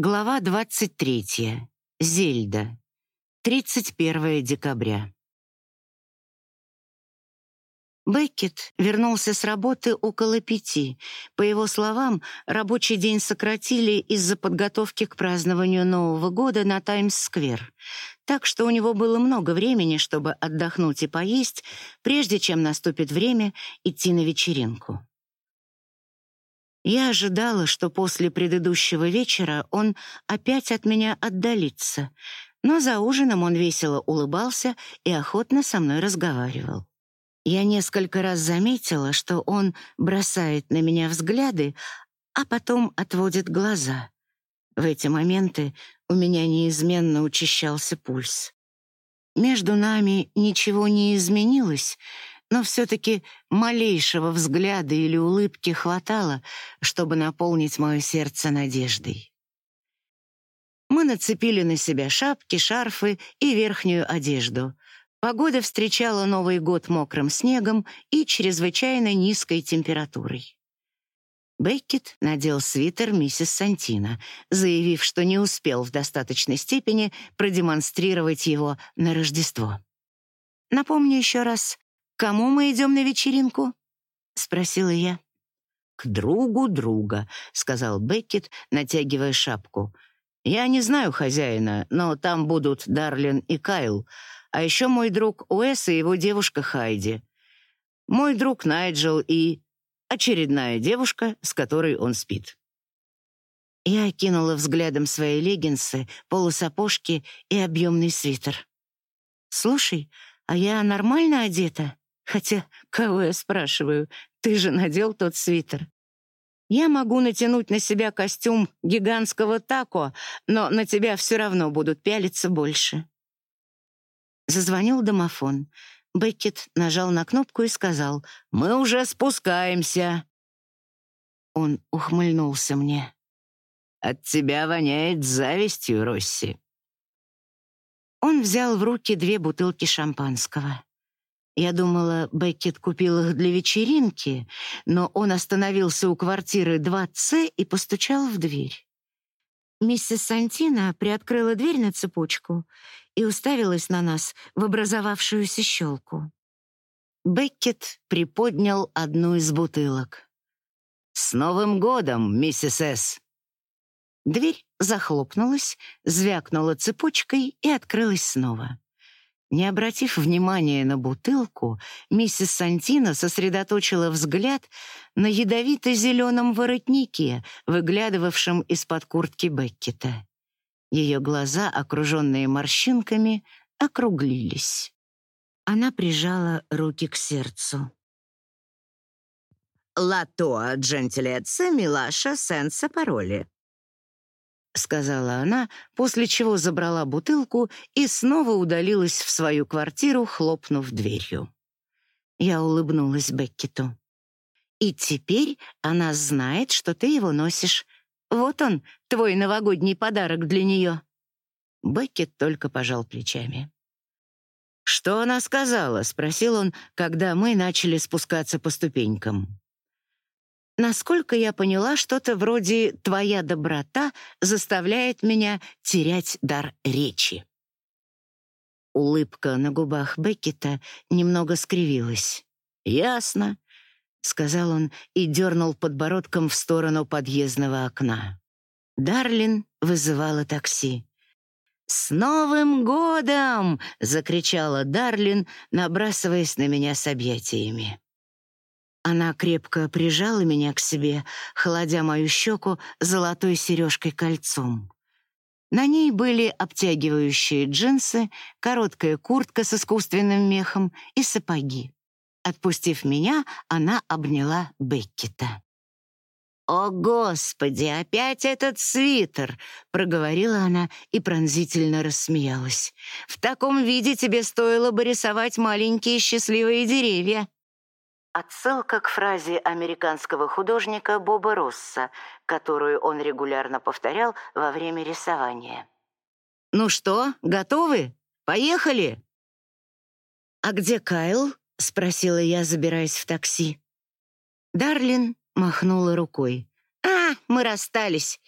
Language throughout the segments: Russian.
Глава 23. Зельда. 31 декабря. Беккет вернулся с работы около пяти. По его словам, рабочий день сократили из-за подготовки к празднованию Нового года на Таймс-сквер. Так что у него было много времени, чтобы отдохнуть и поесть, прежде чем наступит время идти на вечеринку. Я ожидала, что после предыдущего вечера он опять от меня отдалится, но за ужином он весело улыбался и охотно со мной разговаривал. Я несколько раз заметила, что он бросает на меня взгляды, а потом отводит глаза. В эти моменты у меня неизменно учащался пульс. Между нами ничего не изменилось, но все-таки малейшего взгляда или улыбки хватало, чтобы наполнить мое сердце надеждой. Мы нацепили на себя шапки, шарфы и верхнюю одежду. Погода встречала Новый год мокрым снегом и чрезвычайно низкой температурой. Беккет надел свитер миссис Сантина, заявив, что не успел в достаточной степени продемонстрировать его на Рождество. Напомню еще раз, кому мы идем на вечеринку?» — спросила я. «К другу друга», — сказал Беккет, натягивая шапку. «Я не знаю хозяина, но там будут Дарлин и Кайл, а еще мой друг Уэс и его девушка Хайди. Мой друг Найджел и очередная девушка, с которой он спит». Я окинула взглядом свои леггинсы, полусапожки и объемный свитер. «Слушай, а я нормально одета?» Хотя, кого я спрашиваю, ты же надел тот свитер. Я могу натянуть на себя костюм гигантского тако, но на тебя все равно будут пялиться больше. Зазвонил домофон. Беккет нажал на кнопку и сказал «Мы уже спускаемся». Он ухмыльнулся мне. «От тебя воняет завистью, Росси». Он взял в руки две бутылки шампанского. Я думала, Беккет купил их для вечеринки, но он остановился у квартиры 2С и постучал в дверь. Миссис Сантина приоткрыла дверь на цепочку и уставилась на нас в образовавшуюся щелку. Беккет приподнял одну из бутылок. «С Новым годом, миссис С!» Дверь захлопнулась, звякнула цепочкой и открылась снова. Не обратив внимания на бутылку, миссис Сантина сосредоточила взгляд на ядовито-зеленом воротнике, выглядывавшем из-под куртки Беккета. Ее глаза, окруженные морщинками, округлились. Она прижала руки к сердцу. «Латоа джентилеца милаша сенса пароли», — сказала она, после чего забрала бутылку и снова удалилась в свою квартиру, хлопнув дверью. Я улыбнулась Беккету. «И теперь она знает, что ты его носишь. Вот он, твой новогодний подарок для нее». Беккет только пожал плечами. «Что она сказала?» — спросил он, когда мы начали спускаться по ступенькам. Насколько я поняла, что-то вроде «твоя доброта заставляет меня терять дар речи». Улыбка на губах Беккета немного скривилась. «Ясно», — сказал он и дернул подбородком в сторону подъездного окна. Дарлин вызывала такси. «С Новым годом!» — закричала Дарлин, набрасываясь на меня с объятиями. Она крепко прижала меня к себе, холодя мою щеку золотой сережкой-кольцом. На ней были обтягивающие джинсы, короткая куртка с искусственным мехом и сапоги. Отпустив меня, она обняла Беккета. «О, Господи, опять этот свитер!» — проговорила она и пронзительно рассмеялась. «В таком виде тебе стоило бы рисовать маленькие счастливые деревья». Отсылка к фразе американского художника Боба Росса, которую он регулярно повторял во время рисования. «Ну что, готовы? Поехали!» «А где Кайл?» — спросила я, забираясь в такси. Дарлин махнула рукой. «А, мы расстались.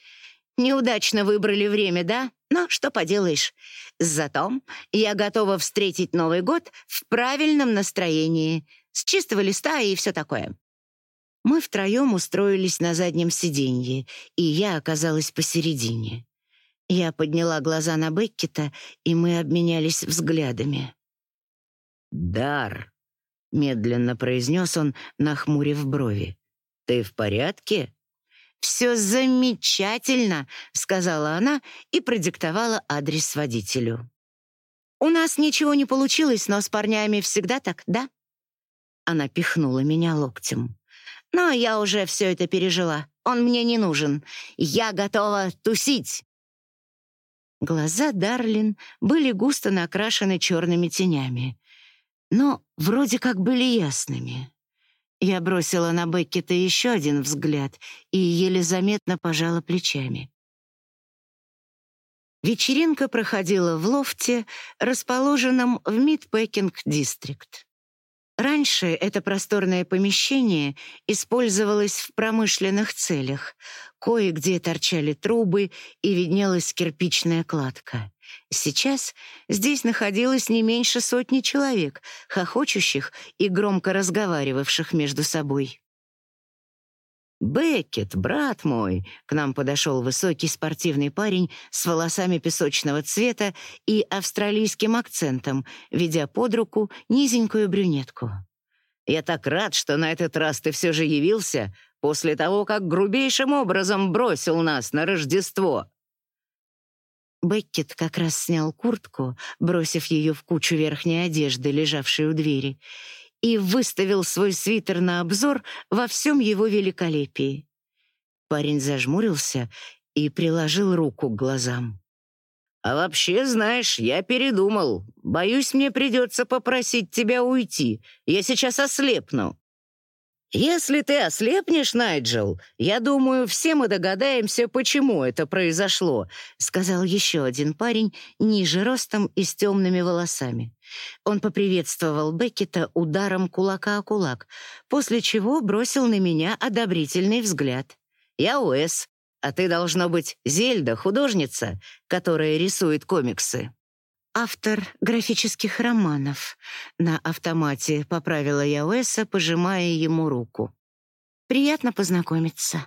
Неудачно выбрали время, да? Но что поделаешь. Зато я готова встретить Новый год в правильном настроении, с чистого листа и все такое. Мы втроем устроились на заднем сиденье, и я оказалась посередине. Я подняла глаза на Беккета, и мы обменялись взглядами. «Дар», — медленно произнес он, нахмурив брови. «Ты в порядке?» «Все замечательно», — сказала она и продиктовала адрес водителю. «У нас ничего не получилось, но с парнями всегда так, да?» Она пихнула меня локтем. «Но я уже все это пережила. Он мне не нужен. Я готова тусить!» Глаза Дарлин были густо накрашены черными тенями, но вроде как были ясными. Я бросила на Беккета еще один взгляд и еле заметно пожала плечами. Вечеринка проходила в лофте, расположенном в Мидпекинг-дистрикт. Раньше это просторное помещение использовалось в промышленных целях. Кое-где торчали трубы и виднелась кирпичная кладка. Сейчас здесь находилось не меньше сотни человек, хохочущих и громко разговаривавших между собой. «Беккет, брат мой!» — к нам подошел высокий спортивный парень с волосами песочного цвета и австралийским акцентом, ведя под руку низенькую брюнетку. «Я так рад, что на этот раз ты все же явился после того, как грубейшим образом бросил нас на Рождество». Беккет как раз снял куртку, бросив ее в кучу верхней одежды, лежавшей у двери, и выставил свой свитер на обзор во всем его великолепии. Парень зажмурился и приложил руку к глазам. «А вообще, знаешь, я передумал. Боюсь, мне придется попросить тебя уйти. Я сейчас ослепну». «Если ты ослепнешь, Найджел, я думаю, все мы догадаемся, почему это произошло», сказал еще один парень, ниже ростом и с темными волосами. Он поприветствовал Беккета ударом кулака о кулак, после чего бросил на меня одобрительный взгляд. «Я Уэс, а ты, должно быть, Зельда, художница, которая рисует комиксы». «Автор графических романов». На автомате поправила я Уэса, пожимая ему руку. «Приятно познакомиться».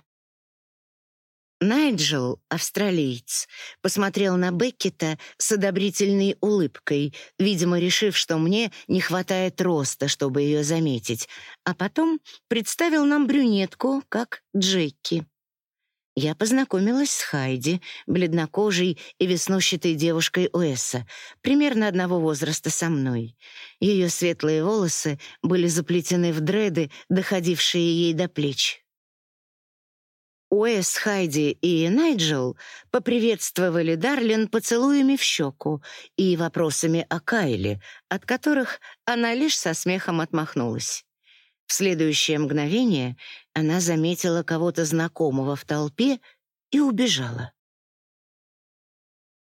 Найджел, австралиец, посмотрел на Беккета с одобрительной улыбкой, видимо, решив, что мне не хватает роста, чтобы ее заметить, а потом представил нам брюнетку как Джеки. Я познакомилась с Хайди, бледнокожей и веснущатой девушкой Уэса, примерно одного возраста со мной. Ее светлые волосы были заплетены в дреды, доходившие ей до плеч. Уэс, Хайди и Найджел поприветствовали Дарлин поцелуями в щеку и вопросами о Кайле, от которых она лишь со смехом отмахнулась. В следующее мгновение она заметила кого-то знакомого в толпе и убежала.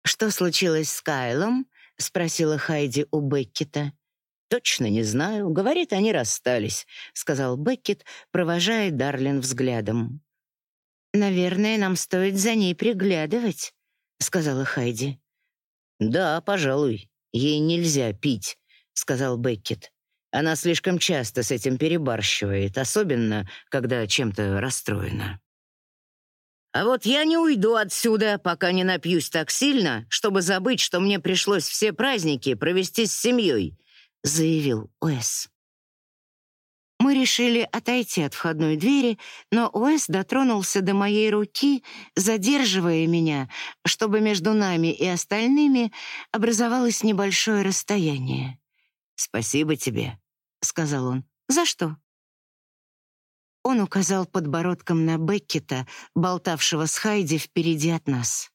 «Что случилось с Кайлом?» — спросила Хайди у Беккета. «Точно не знаю. Говорит, они расстались», — сказал Беккет, провожая Дарлин взглядом. «Наверное, нам стоит за ней приглядывать», — сказала Хайди. «Да, пожалуй. Ей нельзя пить», — сказал Беккет. Она слишком часто с этим перебарщивает, особенно, когда чем-то расстроена. А вот я не уйду отсюда, пока не напьюсь так сильно, чтобы забыть, что мне пришлось все праздники провести с семьей, заявил Уэс. Мы решили отойти от входной двери, но Уэс дотронулся до моей руки, задерживая меня, чтобы между нами и остальными образовалось небольшое расстояние. «Спасибо тебе», — сказал он. «За что?» Он указал подбородком на Беккета, болтавшего с Хайди впереди от нас.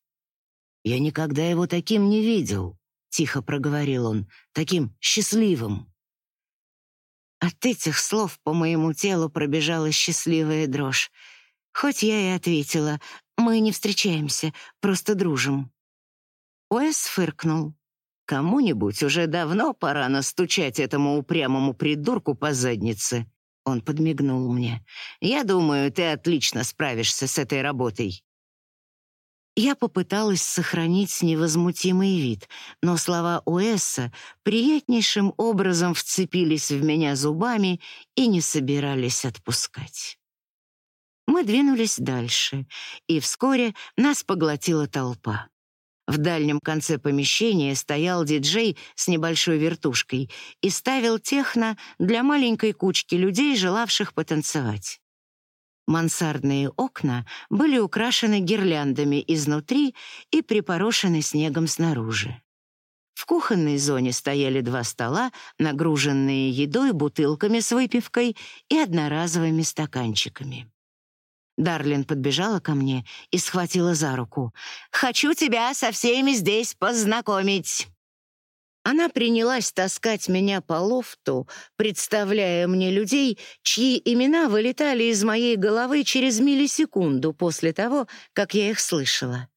«Я никогда его таким не видел», — тихо проговорил он, — «таким счастливым». От этих слов по моему телу пробежала счастливая дрожь. Хоть я и ответила, мы не встречаемся, просто дружим. Уэс фыркнул. Кому-нибудь уже давно пора настучать этому упрямому придурку по заднице. Он подмигнул мне. Я думаю, ты отлично справишься с этой работой. Я попыталась сохранить невозмутимый вид, но слова Уэсса приятнейшим образом вцепились в меня зубами и не собирались отпускать. Мы двинулись дальше, и вскоре нас поглотила толпа. В дальнем конце помещения стоял диджей с небольшой вертушкой и ставил техно для маленькой кучки людей, желавших потанцевать. Мансардные окна были украшены гирляндами изнутри и припорошены снегом снаружи. В кухонной зоне стояли два стола, нагруженные едой, бутылками с выпивкой и одноразовыми стаканчиками. Дарлин подбежала ко мне и схватила за руку. «Хочу тебя со всеми здесь познакомить!» Она принялась таскать меня по лофту, представляя мне людей, чьи имена вылетали из моей головы через миллисекунду после того, как я их слышала.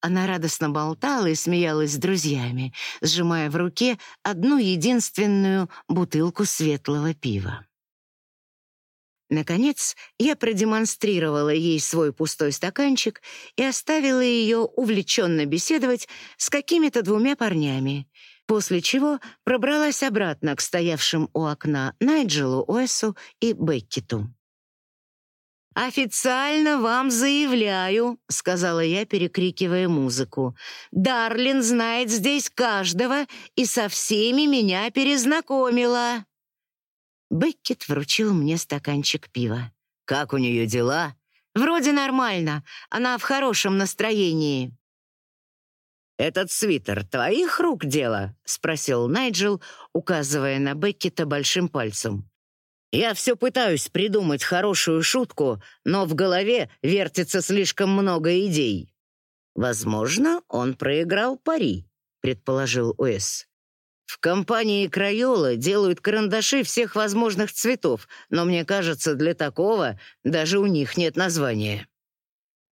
Она радостно болтала и смеялась с друзьями, сжимая в руке одну единственную бутылку светлого пива. Наконец, я продемонстрировала ей свой пустой стаканчик и оставила ее увлеченно беседовать с какими-то двумя парнями — после чего пробралась обратно к стоявшим у окна Найджелу, Уэссу и Беккету. «Официально вам заявляю», — сказала я, перекрикивая музыку. «Дарлин знает здесь каждого и со всеми меня перезнакомила». Беккет вручил мне стаканчик пива. «Как у нее дела?» «Вроде нормально. Она в хорошем настроении». «Этот свитер твоих рук дело?» — спросил Найджел, указывая на Беккета большим пальцем. «Я все пытаюсь придумать хорошую шутку, но в голове вертится слишком много идей». «Возможно, он проиграл пари», — предположил Уэс. «В компании Крайола делают карандаши всех возможных цветов, но мне кажется, для такого даже у них нет названия».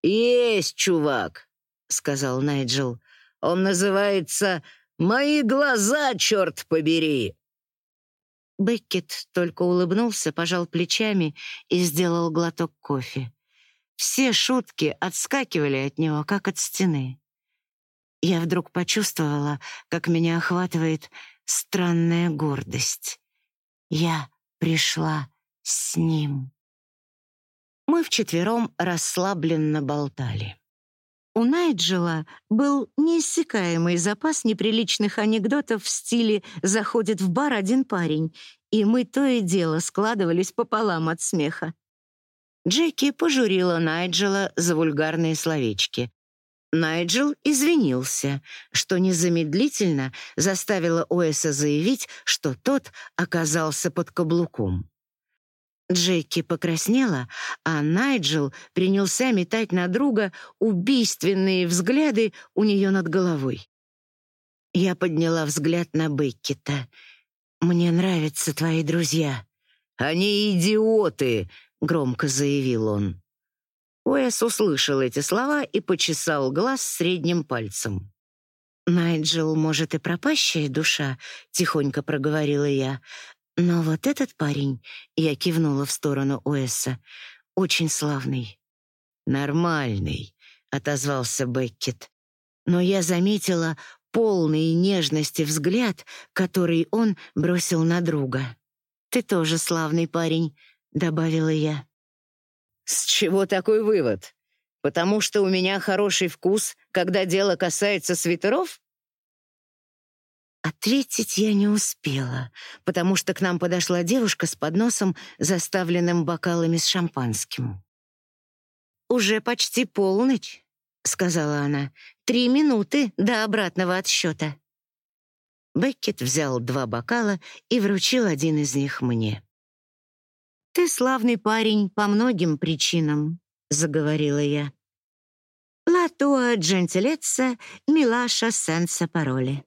«Есть, чувак», — сказал Найджел. Он называется «Мои глаза, черт побери!» Беккет только улыбнулся, пожал плечами и сделал глоток кофе. Все шутки отскакивали от него, как от стены. Я вдруг почувствовала, как меня охватывает странная гордость. Я пришла с ним. Мы вчетвером расслабленно болтали. У Найджела был неиссякаемый запас неприличных анекдотов в стиле «заходит в бар один парень», и мы то и дело складывались пополам от смеха. Джеки пожурила Найджела за вульгарные словечки. Найджел извинился, что незамедлительно заставило Уэса заявить, что тот оказался под каблуком. Джеки покраснела, а Найджел принялся метать на друга убийственные взгляды у нее над головой. Я подняла взгляд на Беккета. «Мне нравятся твои друзья». «Они идиоты», — громко заявил он. Уэс услышал эти слова и почесал глаз средним пальцем. «Найджел, может, и пропащая душа», — тихонько проговорила я, но вот этот парень, я кивнула в сторону Уэса, очень славный. Нормальный, отозвался Беккет. Но я заметила полный нежности взгляд, который он бросил на друга. Ты тоже славный парень, добавила я. С чего такой вывод? Потому что у меня хороший вкус, когда дело касается свитеров? Ответить я не успела, потому что к нам подошла девушка с подносом, заставленным бокалами с шампанским. «Уже почти полночь», — сказала она. «Три минуты до обратного отсчета». Беккет взял два бокала и вручил один из них мне. «Ты славный парень по многим причинам», — заговорила я. «Ла туа милаша сенса пароли».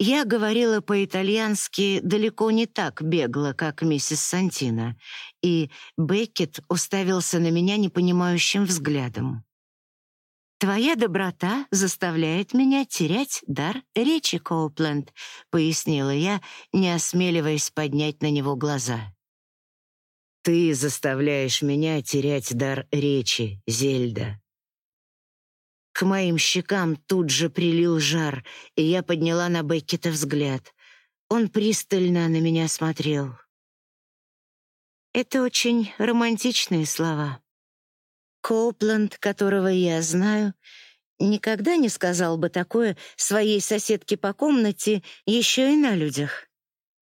Я говорила по-итальянски далеко не так бегло, как миссис Сантина, и Беккет уставился на меня непонимающим взглядом. «Твоя доброта заставляет меня терять дар речи, Коупленд», — пояснила я, не осмеливаясь поднять на него глаза. «Ты заставляешь меня терять дар речи, Зельда», К моим щекам тут же прилил жар, и я подняла на Беккета взгляд. Он пристально на меня смотрел. Это очень романтичные слова. Коупланд, которого я знаю, никогда не сказал бы такое своей соседке по комнате еще и на людях.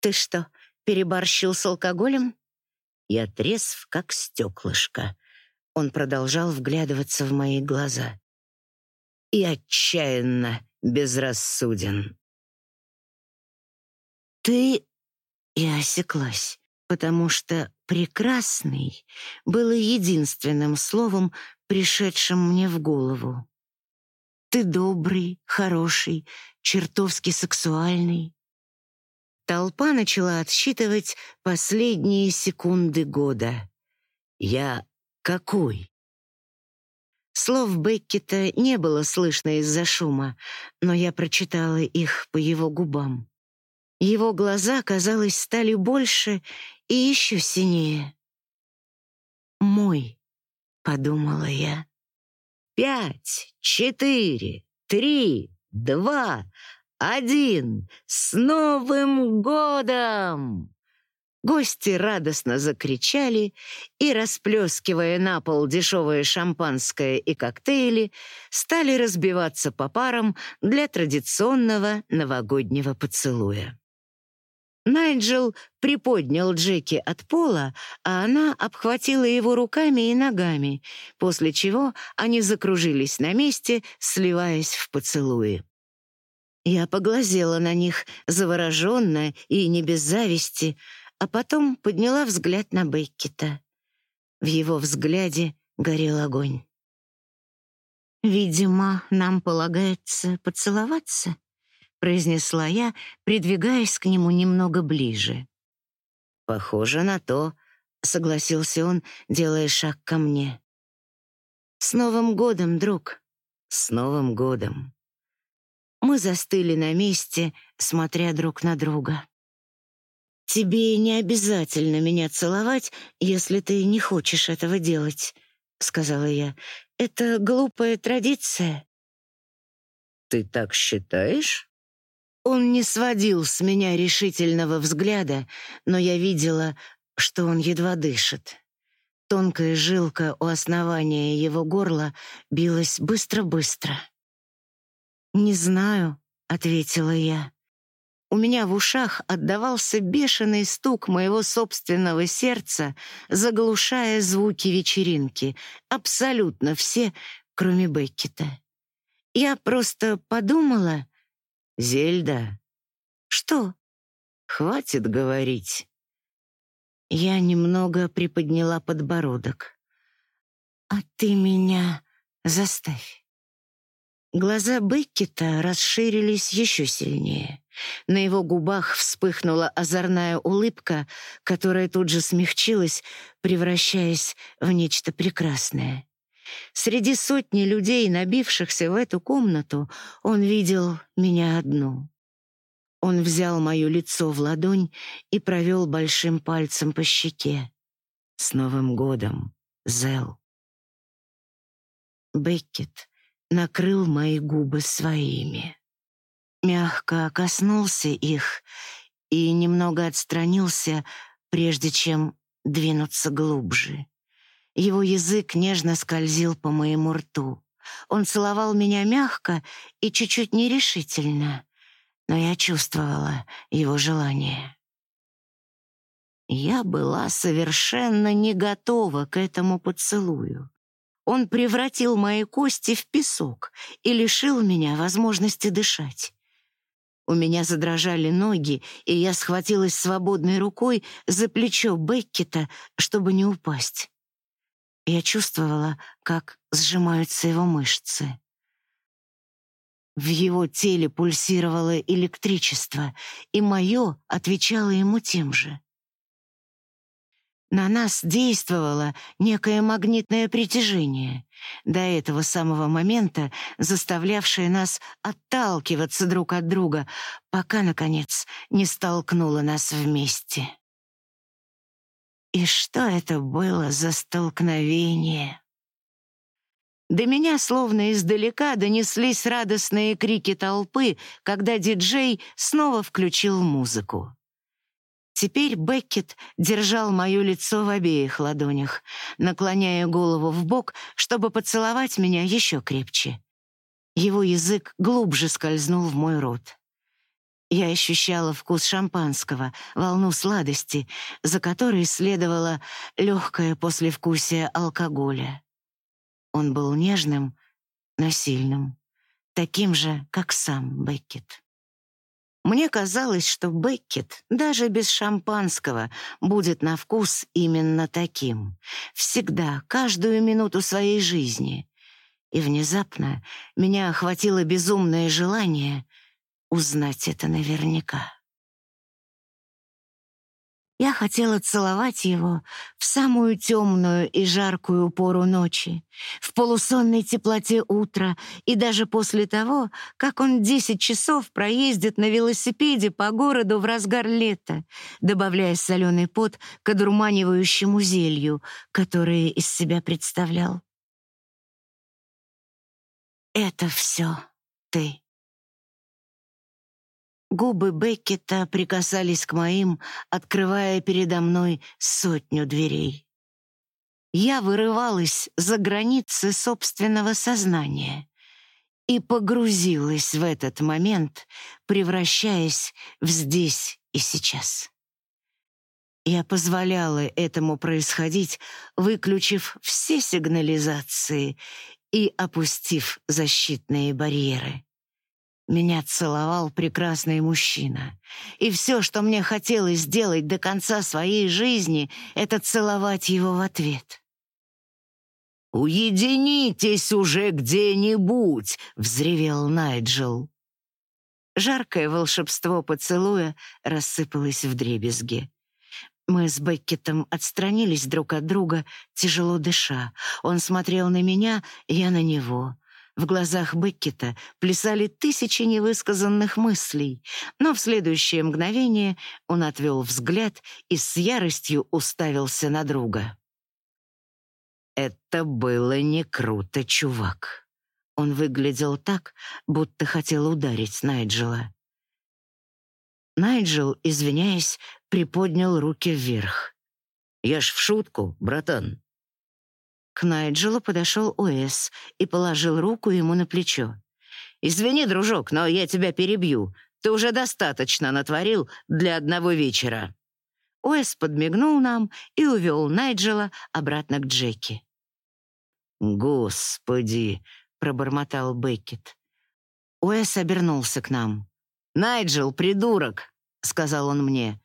Ты что, переборщил с алкоголем? Я трезв, как стеклышко. Он продолжал вглядываться в мои глаза. И отчаянно безрассуден. Ты... Я осеклась, потому что «прекрасный» было единственным словом, пришедшим мне в голову. Ты добрый, хороший, чертовски сексуальный. Толпа начала отсчитывать последние секунды года. Я какой? Слов Беккета не было слышно из-за шума, но я прочитала их по его губам. Его глаза, казалось, стали больше и еще синее. «Мой», — подумала я. «Пять, четыре, три, два, один! С Новым годом!» Гости радостно закричали и, расплескивая на пол дешевое шампанское и коктейли, стали разбиваться по парам для традиционного новогоднего поцелуя. Найджел приподнял Джеки от пола, а она обхватила его руками и ногами, после чего они закружились на месте, сливаясь в поцелуи. Я поглазела на них, завороженно и не без зависти, а потом подняла взгляд на Беккета. В его взгляде горел огонь. «Видимо, нам полагается поцеловаться», — произнесла я, придвигаясь к нему немного ближе. «Похоже на то», — согласился он, делая шаг ко мне. «С Новым годом, друг!» «С Новым годом!» Мы застыли на месте, смотря друг на друга. «Тебе не обязательно меня целовать, если ты не хочешь этого делать», — сказала я. «Это глупая традиция». «Ты так считаешь?» Он не сводил с меня решительного взгляда, но я видела, что он едва дышит. Тонкая жилка у основания его горла билась быстро-быстро. «Не знаю», — ответила я. У меня в ушах отдавался бешеный стук моего собственного сердца, заглушая звуки вечеринки, абсолютно все, кроме Беккета. Я просто подумала... «Зельда». «Что?» «Хватит говорить». Я немного приподняла подбородок. «А ты меня заставь». Глаза Беккета расширились еще сильнее. На его губах вспыхнула озорная улыбка, которая тут же смягчилась, превращаясь в нечто прекрасное. Среди сотни людей, набившихся в эту комнату, он видел меня одну. Он взял мое лицо в ладонь и провел большим пальцем по щеке. «С Новым годом, Зел!» Беккет накрыл мои губы своими. Мягко коснулся их и немного отстранился, прежде чем двинуться глубже. Его язык нежно скользил по моему рту. Он целовал меня мягко и чуть-чуть нерешительно, но я чувствовала его желание. Я была совершенно не готова к этому поцелую. Он превратил мои кости в песок и лишил меня возможности дышать. У меня задрожали ноги, и я схватилась свободной рукой за плечо Беккета, чтобы не упасть. Я чувствовала, как сжимаются его мышцы. В его теле пульсировало электричество, и мое отвечало ему тем же. На нас действовало некое магнитное притяжение, до этого самого момента заставлявшее нас отталкиваться друг от друга, пока, наконец, не столкнуло нас вместе. И что это было за столкновение? До меня словно издалека донеслись радостные крики толпы, когда диджей снова включил музыку. Теперь Беккет держал моё лицо в обеих ладонях, наклоняя голову в бок, чтобы поцеловать меня еще крепче. Его язык глубже скользнул в мой рот. Я ощущала вкус шампанского, волну сладости, за которой следовало легкое послевкусие алкоголя. Он был нежным, но сильным, таким же, как сам Беккет. Мне казалось, что Беккет, даже без шампанского, будет на вкус именно таким. Всегда, каждую минуту своей жизни. И внезапно меня охватило безумное желание узнать это наверняка. Я хотела целовать его в самую темную и жаркую пору ночи, в полусонной теплоте утра и даже после того, как он десять часов проездит на велосипеде по городу в разгар лета, добавляя соленый пот к одурманивающему зелью, которое из себя представлял. «Это все ты», Губы Беккета прикасались к моим, открывая передо мной сотню дверей. Я вырывалась за границы собственного сознания и погрузилась в этот момент, превращаясь в здесь и сейчас. Я позволяла этому происходить, выключив все сигнализации и опустив защитные барьеры. Меня целовал прекрасный мужчина. И все, что мне хотелось сделать до конца своей жизни, это целовать его в ответ. «Уединитесь уже где-нибудь!» — взревел Найджел. Жаркое волшебство поцелуя рассыпалось в дребезги. Мы с Беккетом отстранились друг от друга, тяжело дыша. Он смотрел на меня, я на него — в глазах Беккета плясали тысячи невысказанных мыслей, но в следующее мгновение он отвел взгляд и с яростью уставился на друга. Это было не круто, чувак. Он выглядел так, будто хотел ударить Найджела. Найджел, извиняясь, приподнял руки вверх. «Я ж в шутку, братан. К Найджелу подошел Уэс и положил руку ему на плечо. «Извини, дружок, но я тебя перебью. Ты уже достаточно натворил для одного вечера». Уэс подмигнул нам и увел Найджела обратно к Джеки. «Господи!» — пробормотал Беккет. Уэс обернулся к нам. «Найджел, придурок!» — сказал он мне.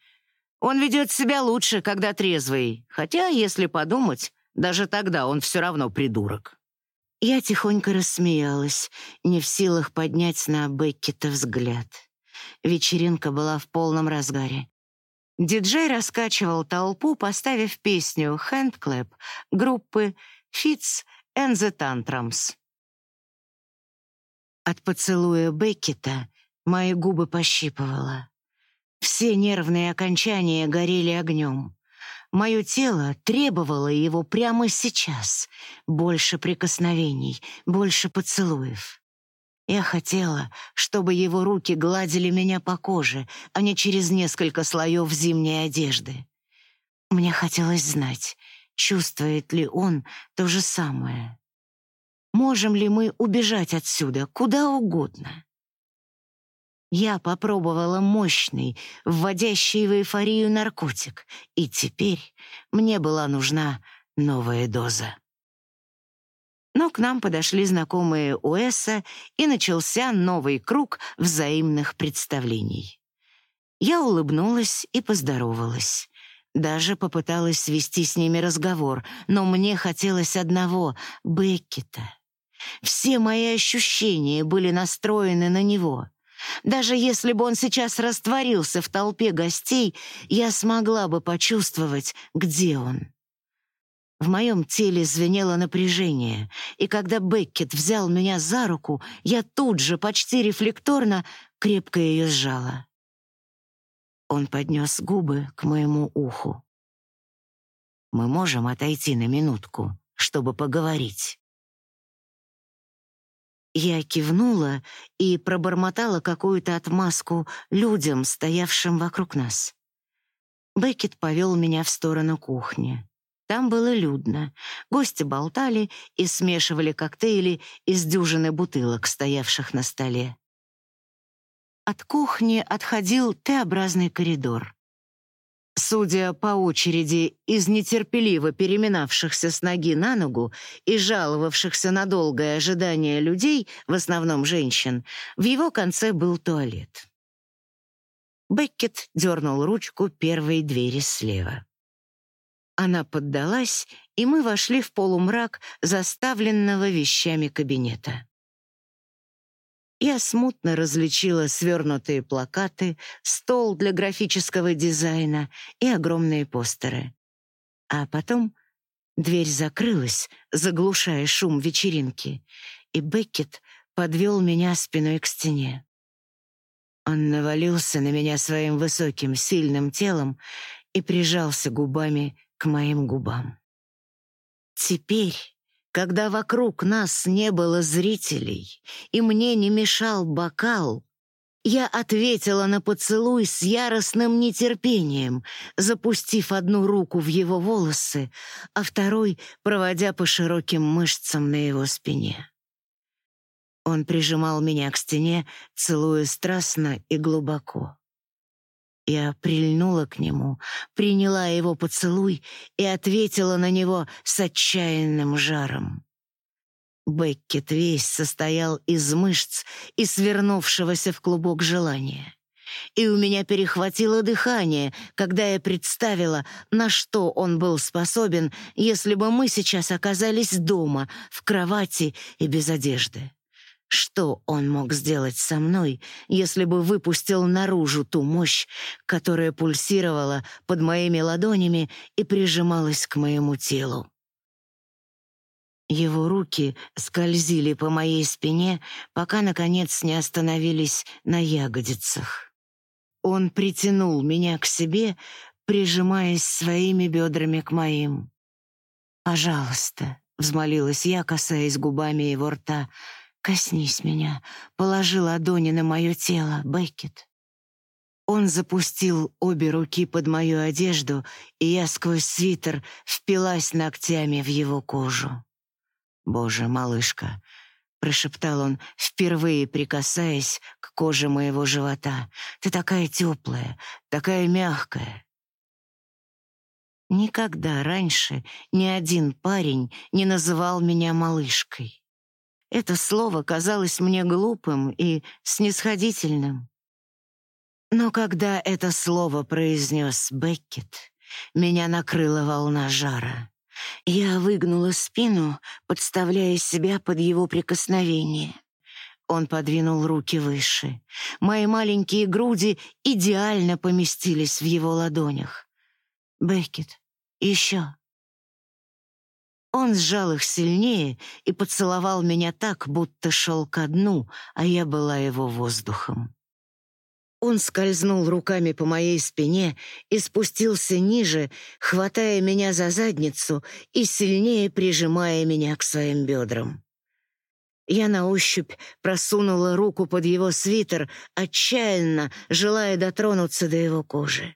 «Он ведет себя лучше, когда трезвый. Хотя, если подумать, даже тогда он все равно придурок». Я тихонько рассмеялась, не в силах поднять на Беккета взгляд. Вечеринка была в полном разгаре. Диджей раскачивал толпу, поставив песню «Handclap» группы «Fits and the Tantrums». От поцелуя Беккета мои губы пощипывало. Все нервные окончания горели огнем. Мое тело требовало его прямо сейчас. Больше прикосновений, больше поцелуев. Я хотела, чтобы его руки гладили меня по коже, а не через несколько слоев зимней одежды. Мне хотелось знать, чувствует ли он то же самое. Можем ли мы убежать отсюда куда угодно? Я попробовала мощный, вводящий в эйфорию наркотик, и теперь мне была нужна новая доза. Но к нам подошли знакомые Уэса, и начался новый круг взаимных представлений. Я улыбнулась и поздоровалась. Даже попыталась свести с ними разговор, но мне хотелось одного — Беккета. Все мои ощущения были настроены на него. Даже если бы он сейчас растворился в толпе гостей, я смогла бы почувствовать, где он. В моем теле звенело напряжение, и когда Беккет взял меня за руку, я тут же, почти рефлекторно, крепко ее сжала. Он поднес губы к моему уху. «Мы можем отойти на минутку, чтобы поговорить?» Я кивнула и пробормотала какую-то отмазку людям, стоявшим вокруг нас. Беккет повел меня в сторону кухни. Там было людно. Гости болтали и смешивали коктейли из дюжины бутылок, стоявших на столе. От кухни отходил Т-образный коридор. Судя по очереди из нетерпеливо переминавшихся с ноги на ногу и жаловавшихся на долгое ожидание людей, в основном женщин, в его конце был туалет. Беккет дернул ручку первой двери слева. Она поддалась, и мы вошли в полумрак заставленного вещами кабинета. Я смутно различила свернутые плакаты, стол для графического дизайна и огромные постеры. А потом дверь закрылась, заглушая шум вечеринки, и Беккет подвел меня спиной к стене. Он навалился на меня своим высоким, сильным телом и прижался губами к моим губам. Теперь когда вокруг нас не было зрителей и мне не мешал бокал, я ответила на поцелуй с яростным нетерпением, запустив одну руку в его волосы, а второй проводя по широким мышцам на его спине. Он прижимал меня к стене, целуя страстно и глубоко. Я прильнула к нему, приняла его поцелуй и ответила на него с отчаянным жаром. Беккет весь состоял из мышц и свернувшегося в клубок желания. И у меня перехватило дыхание, когда я представила, на что он был способен, если бы мы сейчас оказались дома, в кровати и без одежды. Что он мог сделать со мной, если бы выпустил наружу ту мощь, которая пульсировала под моими ладонями и прижималась к моему телу? Его руки скользили по моей спине, пока, наконец, не остановились на ягодицах. Он притянул меня к себе, прижимаясь своими бедрами к моим. «Пожалуйста», — взмолилась я, касаясь губами его рта, — «Коснись меня, положи ладони на мое тело, Беккет». Он запустил обе руки под мою одежду, и я сквозь свитер впилась ногтями в его кожу. «Боже, малышка!» — прошептал он, впервые прикасаясь к коже моего живота. «Ты такая теплая, такая мягкая!» Никогда раньше ни один парень не называл меня малышкой. Это слово казалось мне глупым и снисходительным. Но когда это слово произнес Беккет, меня накрыла волна жара. Я выгнула спину, подставляя себя под его прикосновение. Он подвинул руки выше. Мои маленькие груди идеально поместились в его ладонях. «Беккет, еще!» Он сжал их сильнее и поцеловал меня так, будто шел ко дну, а я была его воздухом. Он скользнул руками по моей спине и спустился ниже, хватая меня за задницу и сильнее прижимая меня к своим бедрам. Я на ощупь просунула руку под его свитер, отчаянно желая дотронуться до его кожи.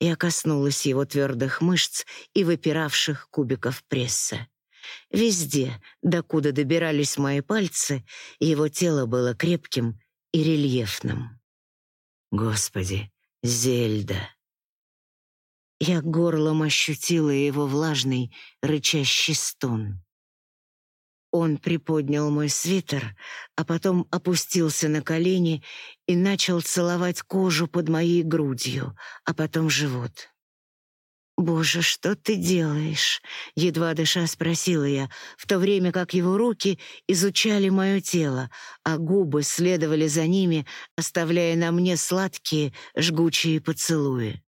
Я коснулась его твердых мышц и выпиравших кубиков пресса. Везде, докуда добирались мои пальцы, его тело было крепким и рельефным. Господи, Зельда! Я горлом ощутила его влажный, рычащий стон. Он приподнял мой свитер, а потом опустился на колени и начал целовать кожу под моей грудью, а потом живот. «Боже, что ты делаешь?» — едва дыша спросила я, в то время как его руки изучали мое тело, а губы следовали за ними, оставляя на мне сладкие, жгучие поцелуи.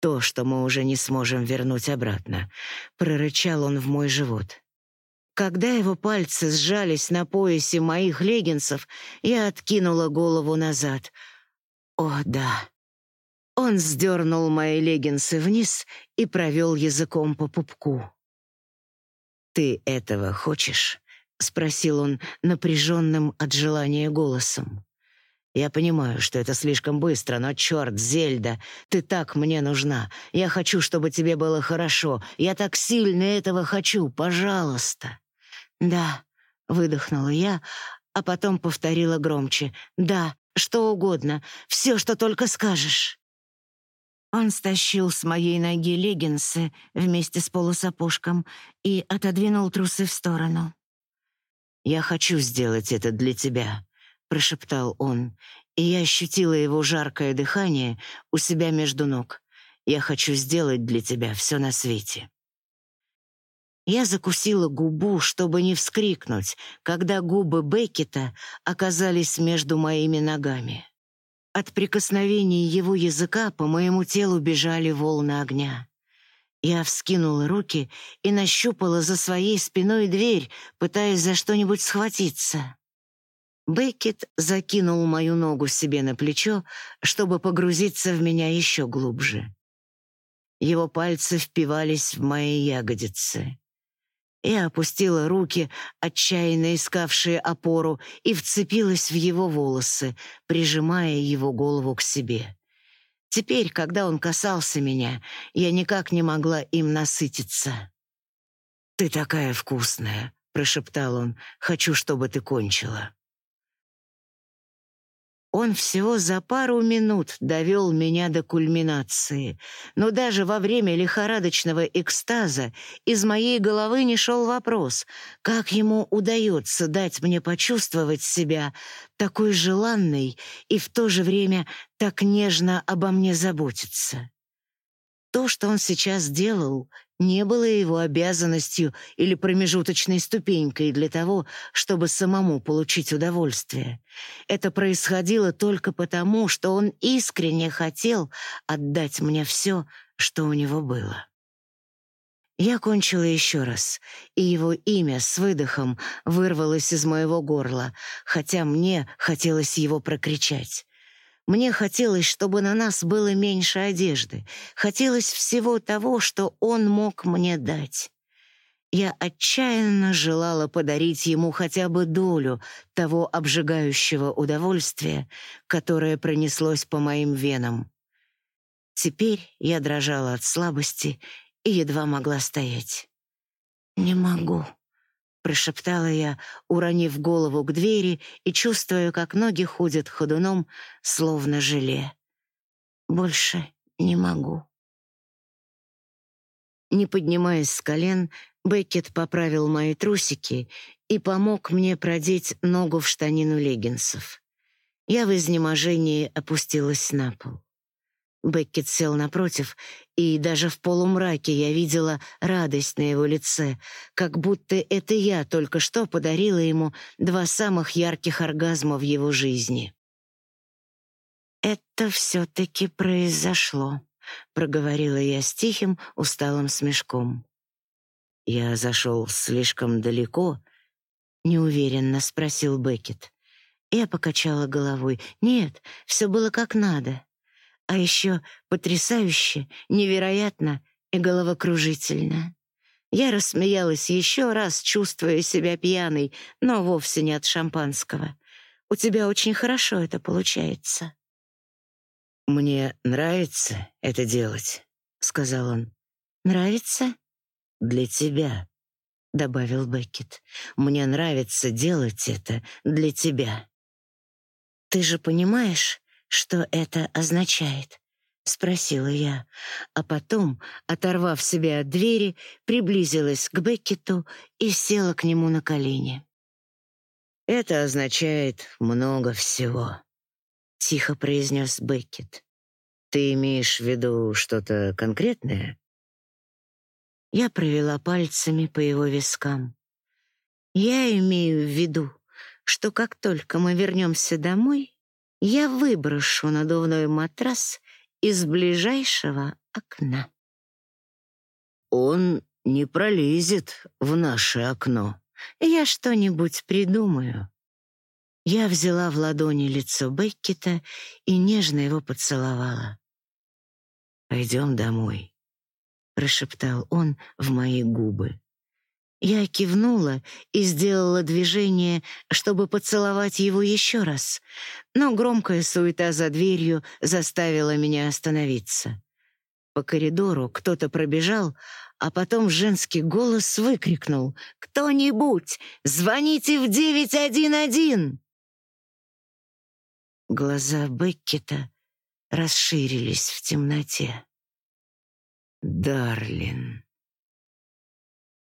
«То, что мы уже не сможем вернуть обратно», — прорычал он в мой живот. Когда его пальцы сжались на поясе моих леггинсов, я откинула голову назад. О, да. Он сдернул мои леггинсы вниз и провел языком по пупку. «Ты этого хочешь?» — спросил он напряженным от желания голосом. «Я понимаю, что это слишком быстро, но, черт, Зельда, ты так мне нужна. Я хочу, чтобы тебе было хорошо. Я так сильно этого хочу. Пожалуйста». «Да», — выдохнула я, а потом повторила громче. «Да, что угодно, все, что только скажешь». Он стащил с моей ноги леггинсы вместе с полусапожком и отодвинул трусы в сторону. «Я хочу сделать это для тебя», — прошептал он, и я ощутила его жаркое дыхание у себя между ног. «Я хочу сделать для тебя все на свете». Я закусила губу, чтобы не вскрикнуть, когда губы Беккета оказались между моими ногами. От прикосновений его языка по моему телу бежали волны огня. Я вскинула руки и нащупала за своей спиной дверь, пытаясь за что-нибудь схватиться. Беккет закинул мою ногу себе на плечо, чтобы погрузиться в меня еще глубже. Его пальцы впивались в мои ягодицы. Я опустила руки, отчаянно искавшие опору, и вцепилась в его волосы, прижимая его голову к себе. Теперь, когда он касался меня, я никак не могла им насытиться. «Ты такая вкусная», — прошептал он, — «хочу, чтобы ты кончила». Он всего за пару минут довел меня до кульминации, но даже во время лихорадочного экстаза из моей головы не шел вопрос, как ему удается дать мне почувствовать себя такой желанной и в то же время так нежно обо мне заботиться. То, что он сейчас делал, не было его обязанностью или промежуточной ступенькой для того, чтобы самому получить удовольствие. Это происходило только потому, что он искренне хотел отдать мне все, что у него было. Я кончила еще раз, и его имя с выдохом вырвалось из моего горла, хотя мне хотелось его прокричать. Мне хотелось, чтобы на нас было меньше одежды. Хотелось всего того, что он мог мне дать. Я отчаянно желала подарить ему хотя бы долю того обжигающего удовольствия, которое пронеслось по моим венам. Теперь я дрожала от слабости и едва могла стоять. «Не могу», прошептала я, уронив голову к двери и чувствуя, как ноги ходят ходуном, словно желе. Больше не могу. Не поднимаясь с колен, Беккет поправил мои трусики и помог мне продеть ногу в штанину леггинсов. Я в изнеможении опустилась на пол. Беккет сел напротив, и даже в полумраке я видела радость на его лице, как будто это я только что подарила ему два самых ярких оргазма в его жизни. «Это все-таки произошло», — проговорила я с тихим, усталым смешком. «Я зашел слишком далеко?» — неуверенно спросил Беккет. Я покачала головой. «Нет, все было как надо». А еще потрясающе, невероятно и головокружительно. Я рассмеялась еще раз, чувствуя себя пьяной, но вовсе не от шампанского. У тебя очень хорошо это получается. «Мне нравится это делать», — сказал он. «Нравится?» «Для тебя», — добавил Беккет. «Мне нравится делать это для тебя». «Ты же понимаешь, «Что это означает?» — спросила я, а потом, оторвав себя от двери, приблизилась к Беккету и села к нему на колени. «Это означает много всего», — тихо произнес Беккет. «Ты имеешь в виду что-то конкретное?» Я провела пальцами по его вискам. «Я имею в виду, что как только мы вернемся домой, я выброшу надувной матрас из ближайшего окна. Он не пролезет в наше окно. Я что-нибудь придумаю. Я взяла в ладони лицо Беккета и нежно его поцеловала. «Пойдем домой», — прошептал он в мои губы. Я кивнула и сделала движение, чтобы поцеловать его еще раз, но громкая суета за дверью заставила меня остановиться. По коридору кто-то пробежал, а потом женский голос выкрикнул «Кто-нибудь, звоните в 911!» Глаза Беккета расширились в темноте. «Дарлин»,